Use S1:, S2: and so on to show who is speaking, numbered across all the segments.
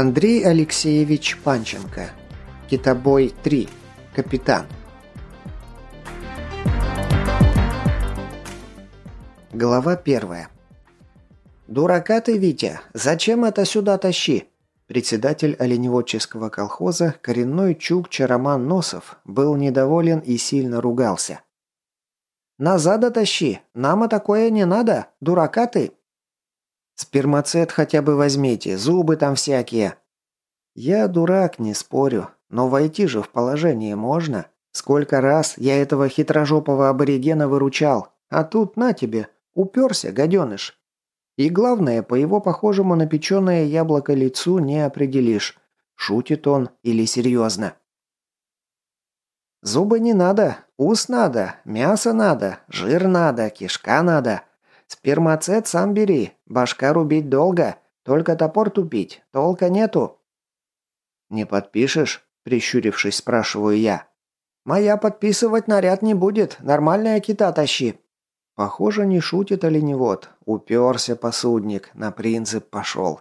S1: Андрей Алексеевич Панченко. Китобой 3. Капитан. Глава первая. «Дурака ты, Витя! Зачем это сюда тащи?» Председатель оленеводческого колхоза, коренной чукча Роман Носов, был недоволен и сильно ругался. «Назад тащи! Нам такое не надо! Дурака ты!» «Спермацет хотя бы возьмите, зубы там всякие!» «Я дурак, не спорю, но войти же в положение можно. Сколько раз я этого хитрожопого аборигена выручал, а тут на тебе, уперся, гаденыш!» И главное, по его похожему на печеное яблоко лицу не определишь, шутит он или серьезно. Зубы не надо, ус надо, мясо надо, жир надо, кишка надо. Спермацет сам бери, башка рубить долго, только топор тупить, толка нету. Не подпишешь? Прищурившись, спрашиваю я. Моя подписывать наряд не будет, нормальная кита тащи. Похоже, не шутит оленевод. Уперся посудник, на принцип пошел.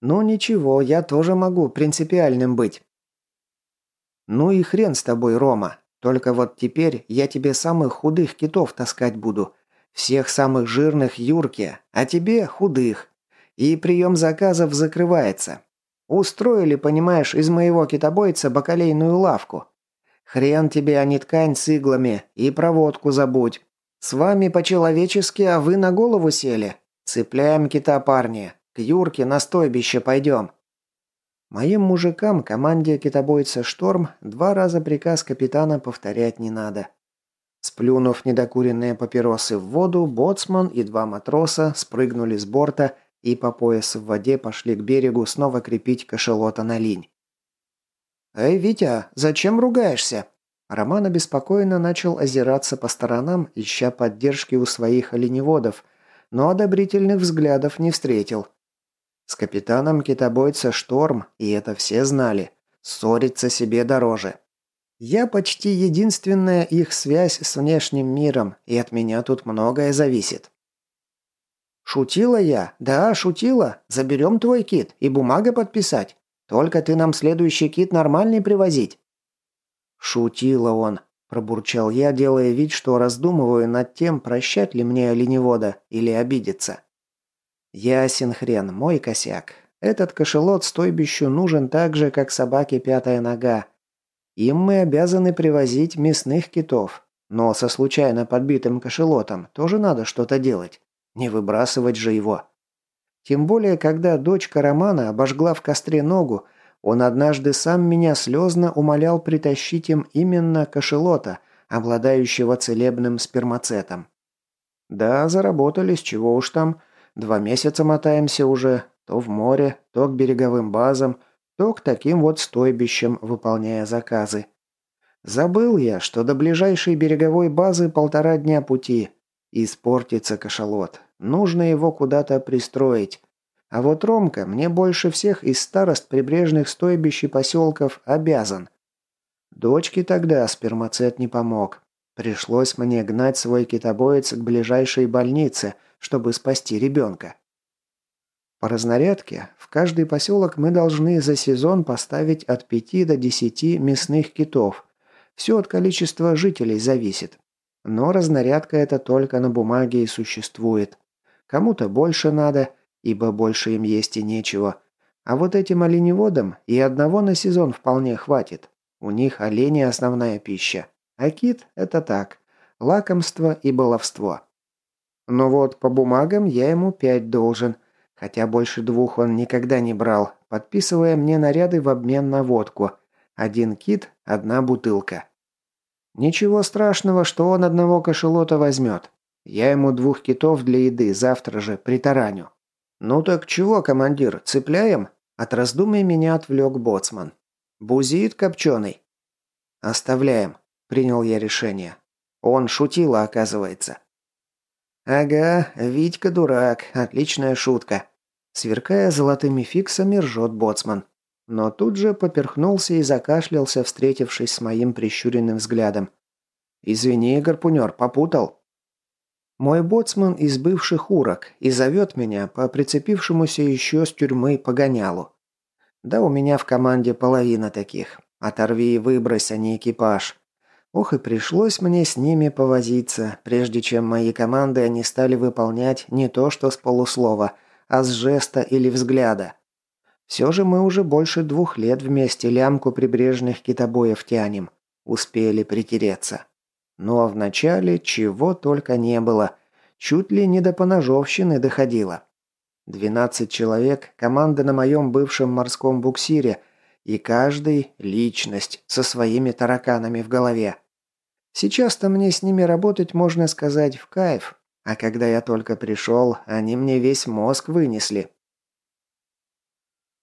S1: Ну ничего, я тоже могу принципиальным быть. Ну и хрен с тобой, Рома. Только вот теперь я тебе самых худых китов таскать буду. Всех самых жирных юрки, а тебе худых. И прием заказов закрывается. Устроили, понимаешь, из моего китобойца бакалейную лавку. Хрен тебе, а не ткань с иглами, и проводку забудь. «С вами по-человечески, а вы на голову сели. Цепляем кита, парни. К Юрке на стойбище пойдем». Моим мужикам, команде китобойца «Шторм», два раза приказ капитана повторять не надо. Сплюнув недокуренные папиросы в воду, боцман и два матроса спрыгнули с борта и по пояс в воде пошли к берегу снова крепить кошелота на линь. «Эй, Витя, зачем ругаешься?» Роман обеспокоенно начал озираться по сторонам, ища поддержки у своих оленеводов, но одобрительных взглядов не встретил. С капитаном китобойца Шторм, и это все знали, ссориться себе дороже. Я почти единственная их связь с внешним миром, и от меня тут многое зависит. «Шутила я? Да, шутила. Заберем твой кит и бумага подписать. Только ты нам следующий кит нормальный привозить». «Шутила он», – пробурчал я, делая вид, что раздумываю над тем, прощать ли мне оленевода или обидеться. «Ясен хрен, мой косяк. Этот кошелот стойбищу нужен так же, как собаке пятая нога. Им мы обязаны привозить мясных китов. Но со случайно подбитым кошелотом тоже надо что-то делать. Не выбрасывать же его. Тем более, когда дочка Романа обожгла в костре ногу, он однажды сам меня слезно умолял притащить им именно кошелота, обладающего целебным спермацетом. Да, заработали, с чего уж там. Два месяца мотаемся уже, то в море, то к береговым базам, то к таким вот стойбищам, выполняя заказы. Забыл я, что до ближайшей береговой базы полтора дня пути. Испортится кошелот. Нужно его куда-то пристроить. А вот Ромка мне больше всех из старост прибрежных стойбищ и поселков обязан. Дочке тогда спермацет не помог. Пришлось мне гнать свой китобоец к ближайшей больнице, чтобы спасти ребенка. По разнарядке, в каждый поселок мы должны за сезон поставить от 5 до 10 мясных китов. Все от количества жителей зависит. Но разнарядка это только на бумаге и существует. Кому-то больше надо, ибо больше им есть и нечего. А вот этим оленеводам и одного на сезон вполне хватит. У них олени основная пища, а кит – это так, лакомство и баловство. Но вот по бумагам я ему пять должен, хотя больше двух он никогда не брал, подписывая мне наряды в обмен на водку. Один кит, одна бутылка. Ничего страшного, что он одного кошелота возьмет. Я ему двух китов для еды завтра же притараню. «Ну так чего, командир, цепляем?» От раздумий меня отвлек боцман. «Бузит копченый?» «Оставляем», – принял я решение. Он шутила, оказывается. «Ага, Витька дурак, отличная шутка». Сверкая золотыми фиксами, ржет боцман. Но тут же поперхнулся и закашлялся, встретившись с моим прищуренным взглядом. «Извини, гарпунер, попутал?» Мой боцман из бывших урок и зовет меня по прицепившемуся еще с тюрьмы погонялу. Да у меня в команде половина таких. Оторви и выбрось, а не экипаж. Ох и пришлось мне с ними повозиться, прежде чем мои команды они стали выполнять не то что с полуслова, а с жеста или взгляда. Все же мы уже больше двух лет вместе лямку прибрежных китобоев тянем. Успели притереться. А вначале чего только не было. Чуть ли не до поножовщины доходило. Двенадцать человек, команда на моем бывшем морском буксире, и каждый – личность со своими тараканами в голове. Сейчас-то мне с ними работать, можно сказать, в кайф, а когда я только пришел, они мне весь мозг вынесли.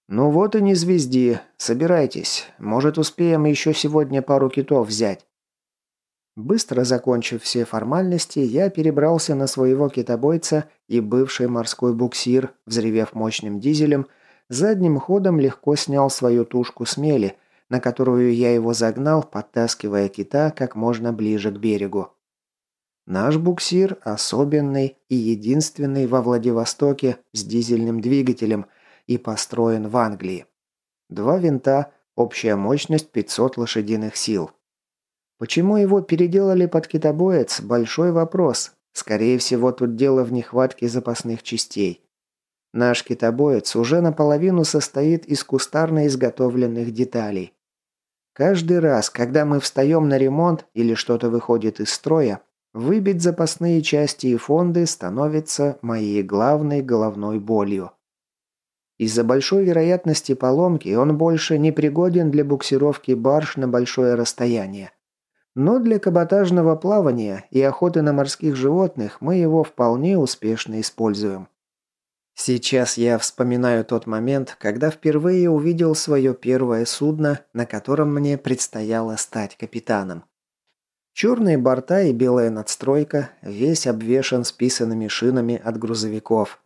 S1: «Ну вот и не звезди. Собирайтесь. Может, успеем еще сегодня пару китов взять». Быстро закончив все формальности, я перебрался на своего китобойца и бывший морской буксир, взревев мощным дизелем, задним ходом легко снял свою тушку с мели, на которую я его загнал, подтаскивая кита как можно ближе к берегу. Наш буксир особенный и единственный во Владивостоке с дизельным двигателем и построен в Англии. Два винта, общая мощность 500 лошадиных сил. Почему его переделали под китобоец – большой вопрос. Скорее всего, тут дело в нехватке запасных частей. Наш китобоец уже наполовину состоит из кустарно изготовленных деталей. Каждый раз, когда мы встаем на ремонт или что-то выходит из строя, выбить запасные части и фонды становится моей главной головной болью. Из-за большой вероятности поломки он больше не пригоден для буксировки барж на большое расстояние. Но для каботажного плавания и охоты на морских животных мы его вполне успешно используем. Сейчас я вспоминаю тот момент, когда впервые увидел свое первое судно, на котором мне предстояло стать капитаном. Черные борта и белая надстройка, весь обвешан списанными шинами от грузовиков.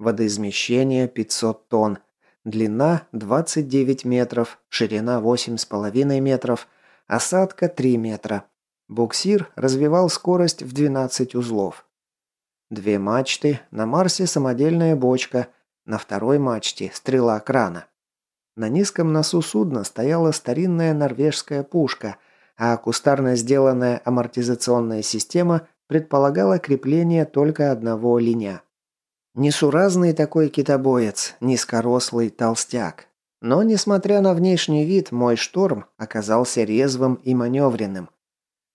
S1: Водоизмещение 500 тонн, длина 29 метров, ширина 8,5 метров – Осадка 3 метра. Буксир развивал скорость в 12 узлов. Две мачты, на Марсе самодельная бочка, на второй мачте стрела крана. На низком носу судна стояла старинная норвежская пушка, а кустарно сделанная амортизационная система предполагала крепление только одного линя. Несуразный такой китобоец, низкорослый толстяк, но, несмотря на внешний вид, мой шторм оказался резвым и маневренным.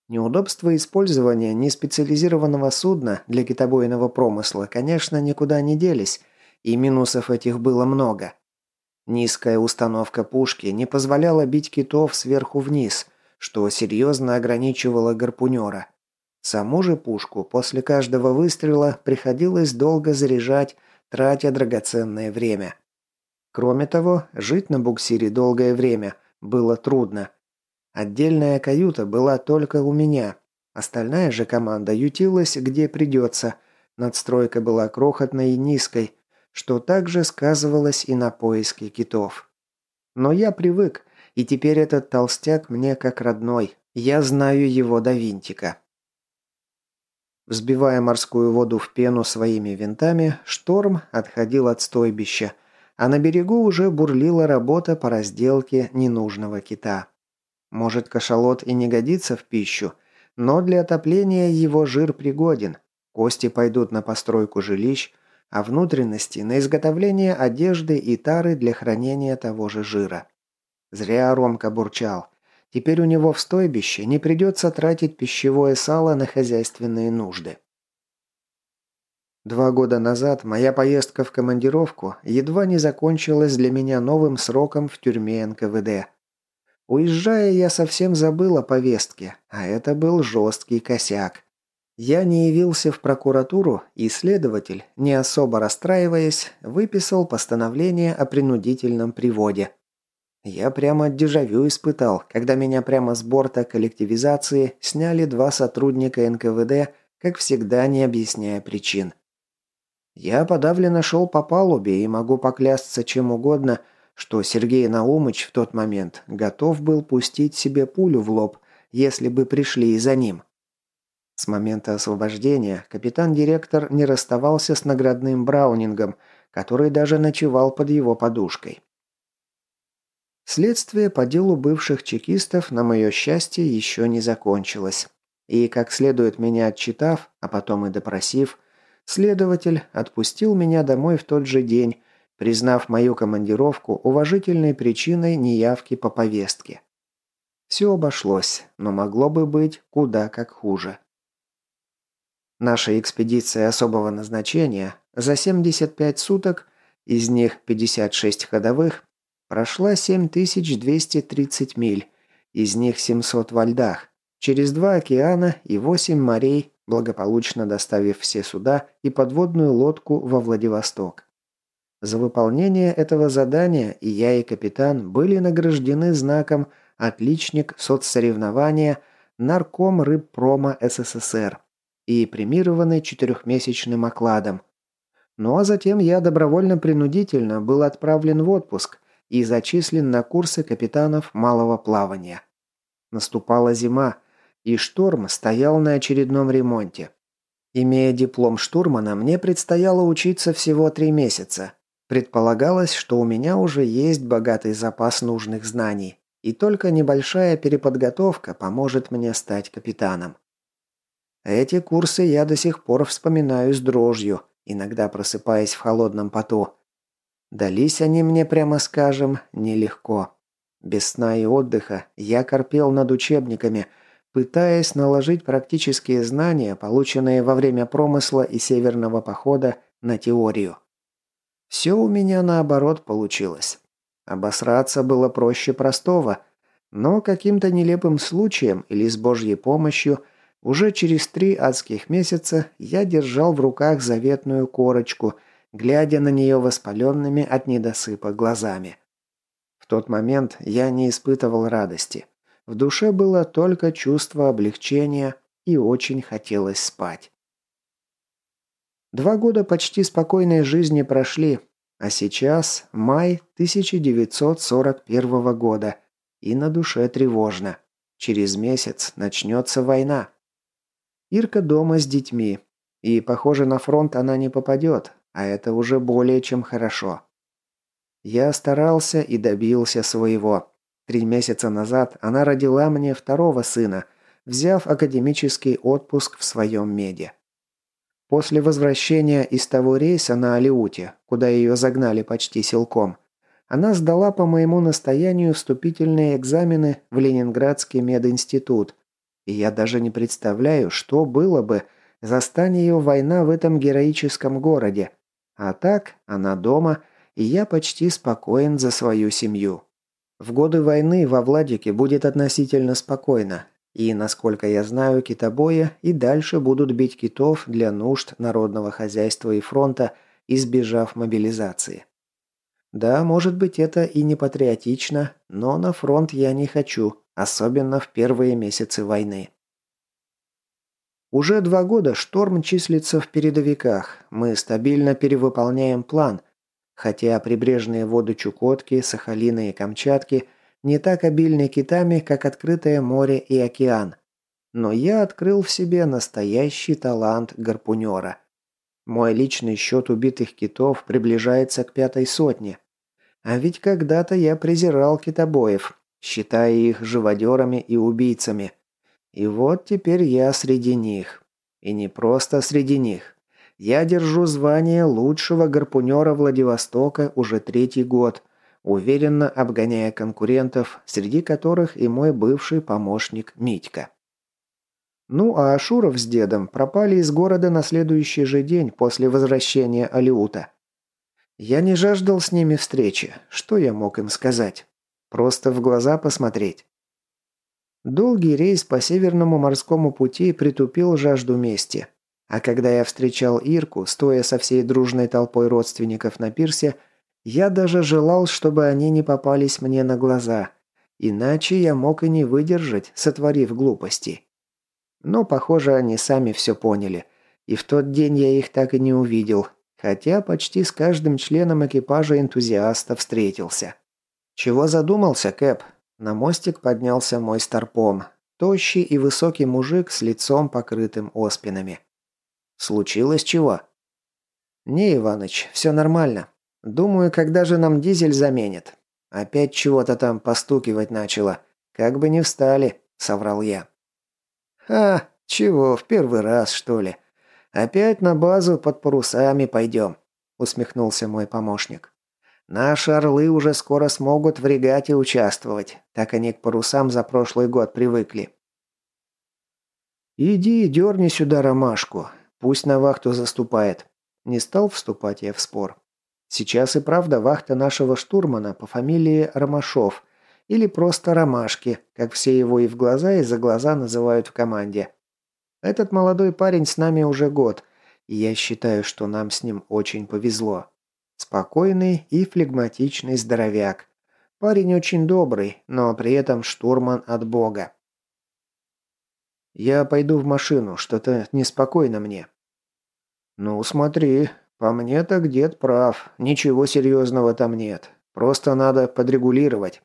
S1: Неудобства использования неспециализированного судна для китобойного промысла, конечно, никуда не делись, и минусов этих было много. Низкая установка пушки не позволяла бить китов сверху вниз, что серьезно ограничивало гарпунера. Саму же пушку после каждого выстрела приходилось долго заряжать, тратя драгоценное время. Кроме того, жить на буксире долгое время было трудно. Отдельная каюта была только у меня. Остальная же команда ютилась где придется. Надстройка была крохотной и низкой, что также сказывалось и на поиске китов. Но я привык, и теперь этот толстяк мне как родной. Я знаю его до винтика. Взбивая морскую воду в пену своими винтами, шторм отходил от стойбища – а на берегу уже бурлила работа по разделке ненужного кита. Может, кашалот и не годится в пищу, но для отопления его жир пригоден. Кости пойдут на постройку жилищ, а внутренности на изготовление одежды и тары для хранения того же жира. Зря Ромка бурчал. Теперь у него в стойбище не придется тратить пищевое сало на хозяйственные нужды. Два года назад моя поездка в командировку едва не закончилась для меня новым сроком в тюрьме НКВД. Уезжая, я совсем забыл о повестке, а это был жесткий косяк. Я не явился в прокуратуру, и следователь, не особо расстраиваясь, выписал постановление о принудительном приводе. Я прямо дежавю испытал, когда меня прямо с борта коллективизации сняли два сотрудника НКВД, как всегда не объясняя причин. Я подавленно шел по палубе и могу поклясться чем угодно, что Сергей Наумыч в тот момент готов был пустить себе пулю в лоб, если бы пришли и за ним. С момента освобождения капитан-директор не расставался с наградным браунингом, который даже ночевал под его подушкой. Следствие по делу бывших чекистов, на мое счастье, еще не закончилось. И, как следует меня отчитав, а потом и допросив, следователь отпустил меня домой в тот же день, признав мою командировку уважительной причиной неявки по повестке. Все обошлось, но могло бы быть куда как хуже. Наша экспедиция особого назначения за 75 суток, из них 56 ходовых, Прошла 7230 миль, из них 700 во льдах, через два океана и восемь морей, благополучно доставив все суда и подводную лодку во Владивосток. За выполнение этого задания и я, и капитан были награждены знаком «Отличник соцсоревнования» Нарком рыбпрома СССР и премированы четырехмесячным окладом. Ну а затем я добровольно-принудительно был отправлен в отпуск – и зачислен на курсы капитанов малого плавания. Наступала зима, и шторм стоял на очередном ремонте. Имея диплом штурмана, мне предстояло учиться всего три месяца. Предполагалось, что у меня уже есть богатый запас нужных знаний, и только небольшая переподготовка поможет мне стать капитаном. Эти курсы я до сих пор вспоминаю с дрожью, иногда просыпаясь в холодном поту. Дались они мне, прямо скажем, нелегко. Без сна и отдыха я корпел над учебниками, пытаясь наложить практические знания, полученные во время промысла и северного похода, на теорию. Все у меня наоборот получилось. Обосраться было проще простого, но каким-то нелепым случаем или с Божьей помощью уже через три адских месяца я держал в руках заветную корочку – глядя на нее воспаленными от недосыпа глазами. В тот момент я не испытывал радости. В душе было только чувство облегчения и очень хотелось спать. Два года почти спокойной жизни прошли, а сейчас май 1941 года, и на душе тревожно. Через месяц начнется война. Ирка дома с детьми, и, похоже, на фронт она не попадет, а это уже более чем хорошо. Я старался и добился своего. Три месяца назад она родила мне второго сына, взяв академический отпуск в своем меде. После возвращения из того рейса на Алиуте, куда ее загнали почти силком, она сдала по моему настоянию вступительные экзамены в Ленинградский мединститут, и я даже не представляю, что было бы, застань ее война в этом героическом городе, а так, она дома, и я почти спокоен за свою семью. В годы войны во Владике будет относительно спокойно, и, насколько я знаю, китобои и дальше будут бить китов для нужд народного хозяйства и фронта, избежав мобилизации. Да, может быть, это и не патриотично, но на фронт я не хочу, особенно в первые месяцы войны. Уже два года шторм числится в передовиках. Мы стабильно перевыполняем план. Хотя прибрежные воды Чукотки, Сахалина и Камчатки не так обильны китами, как открытое море и океан. Но я открыл в себе настоящий талант гарпунера. Мой личный счет убитых китов приближается к пятой сотне. А ведь когда-то я презирал китобоев, считая их живодерами и убийцами. И вот теперь я среди них. И не просто среди них. Я держу звание лучшего гарпунера Владивостока уже третий год, уверенно обгоняя конкурентов, среди которых и мой бывший помощник Митька. Ну а Ашуров с дедом пропали из города на следующий же день после возвращения Алиута. Я не жаждал с ними встречи. Что я мог им сказать? Просто в глаза посмотреть. Долгий рейс по Северному морскому пути притупил жажду мести. А когда я встречал Ирку, стоя со всей дружной толпой родственников на пирсе, я даже желал, чтобы они не попались мне на глаза. Иначе я мог и не выдержать, сотворив глупости. Но, похоже, они сами все поняли. И в тот день я их так и не увидел, хотя почти с каждым членом экипажа энтузиаста встретился. «Чего задумался, Кэп?» На мостик поднялся мой старпом, тощий и высокий мужик с лицом покрытым оспинами. «Случилось чего?» «Не, Иваныч, все нормально. Думаю, когда же нам дизель заменят. Опять чего-то там постукивать начало. Как бы не встали», — соврал я. «А, чего, в первый раз, что ли? Опять на базу под парусами пойдем», — усмехнулся мой помощник. «Наши орлы уже скоро смогут в регате участвовать, так они к парусам за прошлый год привыкли». «Иди, дерни сюда ромашку, пусть на вахту заступает». Не стал вступать я в спор. Сейчас и правда вахта нашего штурмана по фамилии Ромашов, или просто Ромашки, как все его и в глаза, и за глаза называют в команде. Этот молодой парень с нами уже год, и я считаю, что нам с ним очень повезло. Спокойный и флегматичный здоровяк. Парень очень добрый, но при этом штурман от бога. «Я пойду в машину, что-то неспокойно мне». «Ну, смотри, по мне так дед прав, ничего серьезного там нет. Просто надо подрегулировать».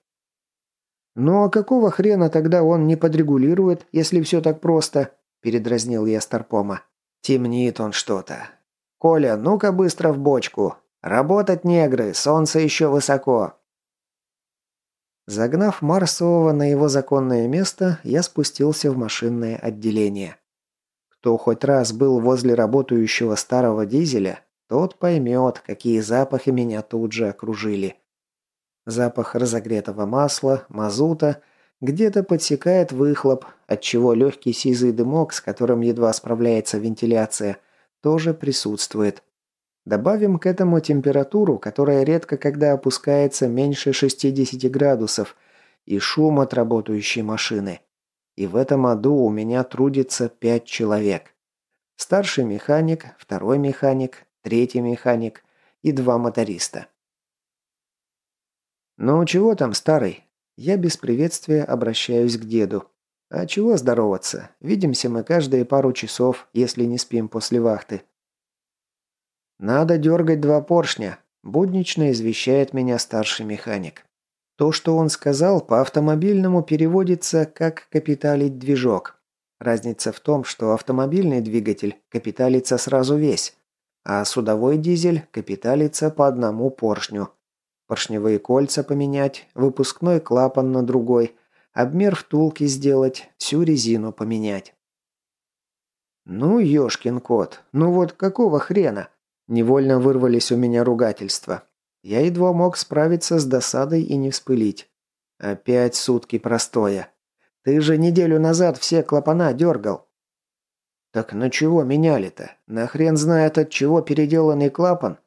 S1: «Ну а какого хрена тогда он не подрегулирует, если все так просто?» – передразнил я Старпома. «Темнит он что-то. Коля, ну-ка быстро в бочку. Работать негры, солнце еще высоко». Загнав Марсового на его законное место, я спустился в машинное отделение. Кто хоть раз был возле работающего старого дизеля, тот поймет, какие запахи меня тут же окружили. Запах разогретого масла, мазута, где-то подсекает выхлоп, отчего легкий сизый дымок, с которым едва справляется вентиляция, тоже присутствует. Добавим к этому температуру, которая редко когда опускается меньше 60 градусов, и шум от работающей машины. И в этом аду у меня трудится пять человек. Старший механик, второй механик, третий механик и два моториста. «Ну, чего там, старый?» Я без приветствия обращаюсь к деду. «А чего здороваться? Видимся мы каждые пару часов, если не спим после вахты». «Надо дергать два поршня», – буднично извещает меня старший механик. То, что он сказал, по автомобильному переводится как «капиталить движок». Разница в том, что автомобильный двигатель капиталится сразу весь, а судовой дизель капиталится по одному поршню – поршневые кольца поменять, выпускной клапан на другой, обмер втулки сделать, всю резину поменять. «Ну, ёшкин кот, ну вот какого хрена?» Невольно вырвались у меня ругательства. Я едва мог справиться с досадой и не вспылить. Опять сутки простоя. Ты же неделю назад все клапана дергал. Так на чего меняли-то? На хрен знает от чего переделанный клапан?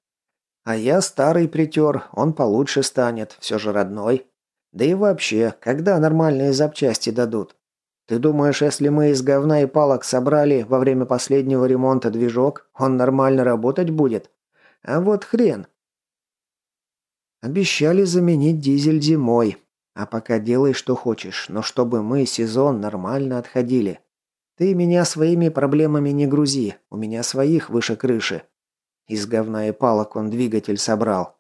S1: А я старый притер, он получше станет, все же родной. Да и вообще, когда нормальные запчасти дадут? Ты думаешь, если мы из говна и палок собрали во время последнего ремонта движок, он нормально работать будет? А вот хрен. Обещали заменить дизель зимой. А пока делай, что хочешь, но чтобы мы сезон нормально отходили. Ты меня своими проблемами не грузи, у меня своих выше крыши. Из говна и палок он двигатель собрал.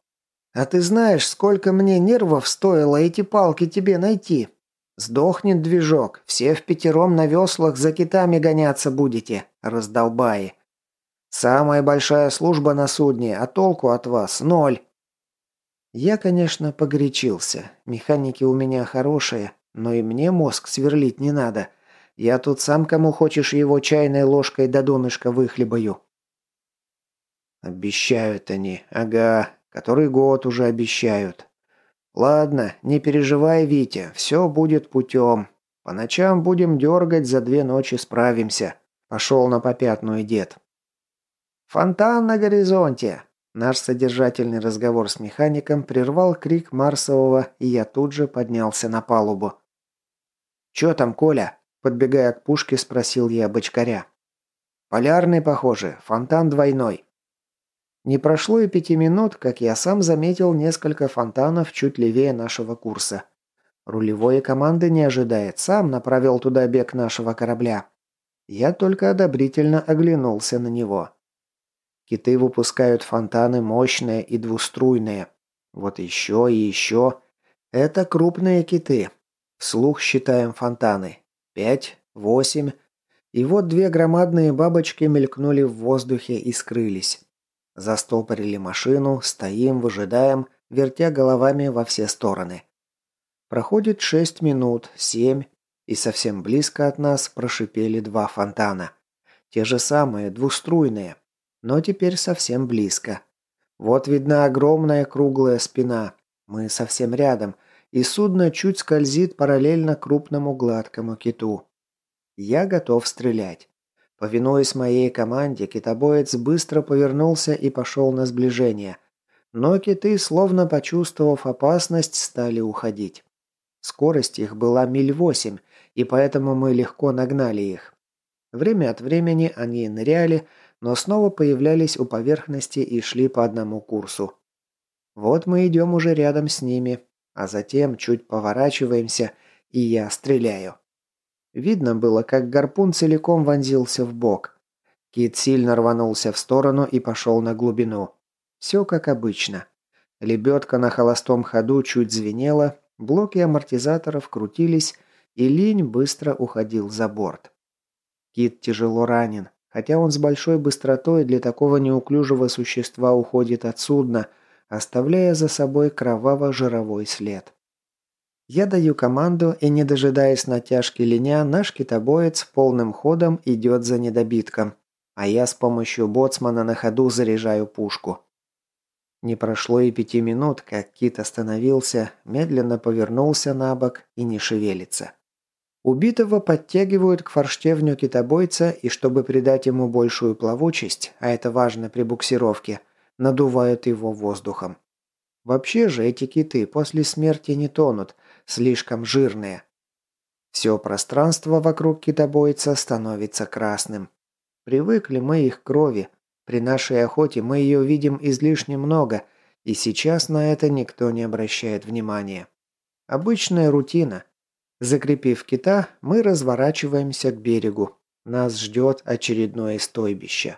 S1: А ты знаешь, сколько мне нервов стоило эти палки тебе найти? Сдохнет движок, все в пятером на веслах за китами гоняться будете, раздолбаи. Самая большая служба на судне, а толку от вас ноль. Я, конечно, погорячился. Механики у меня хорошие, но и мне мозг сверлить не надо. Я тут сам кому хочешь его чайной ложкой до донышка выхлебаю. Обещают они, ага, который год уже обещают. Ладно, не переживай, Витя, все будет путем. По ночам будем дергать, за две ночи справимся. Пошел на попятную дед. Фонтан на горизонте. Наш содержательный разговор с механиком прервал крик Марсового, и я тут же поднялся на палубу. «Чё там, Коля?» Подбегая к пушке, спросил я бочкаря. «Полярный, похоже, фонтан двойной». Не прошло и пяти минут, как я сам заметил несколько фонтанов чуть левее нашего курса. Рулевой команды не ожидает, сам направил туда бег нашего корабля. Я только одобрительно оглянулся на него. Киты выпускают фонтаны мощные и двуструйные. Вот еще и еще. Это крупные киты. Вслух считаем фонтаны. Пять, восемь. И вот две громадные бабочки мелькнули в воздухе и скрылись. Застопорили машину, стоим, выжидаем, вертя головами во все стороны. Проходит шесть минут, семь, и совсем близко от нас прошипели два фонтана. Те же самые, двуструйные, но теперь совсем близко. Вот видна огромная круглая спина. Мы совсем рядом, и судно чуть скользит параллельно крупному гладкому киту. Я готов стрелять. Повинуясь моей команде, китобоец быстро повернулся и пошел на сближение. Но киты, словно почувствовав опасность, стали уходить. Скорость их была миль восемь, и поэтому мы легко нагнали их. Время от времени они ныряли, но снова появлялись у поверхности и шли по одному курсу. Вот мы идем уже рядом с ними, а затем чуть поворачиваемся, и я стреляю. Видно было, как гарпун целиком вонзился в бок. Кит сильно рванулся в сторону и пошел на глубину. Все как обычно. Лебедка на холостом ходу чуть звенела, блоки амортизаторов крутились, и линь быстро уходил за борт. Кит тяжело ранен, хотя он с большой быстротой для такого неуклюжего существа уходит от судна, оставляя за собой кроваво-жировой след. Я даю команду, и не дожидаясь натяжки линя, наш китобоец полным ходом идет за недобитком, а я с помощью боцмана на ходу заряжаю пушку. Не прошло и пяти минут, как кит остановился, медленно повернулся на бок и не шевелится. Убитого подтягивают к форштевню китобойца и, чтобы придать ему большую плавучесть, а это важно при буксировке, надувают его воздухом. Вообще же эти киты после смерти не тонут, слишком жирные. Все пространство вокруг китобойца становится красным. Привыкли мы их крови. При нашей охоте мы ее видим излишне много, и сейчас на это никто не обращает внимания. Обычная рутина – Закрепив кита, мы разворачиваемся к берегу. Нас ждет очередное стойбище.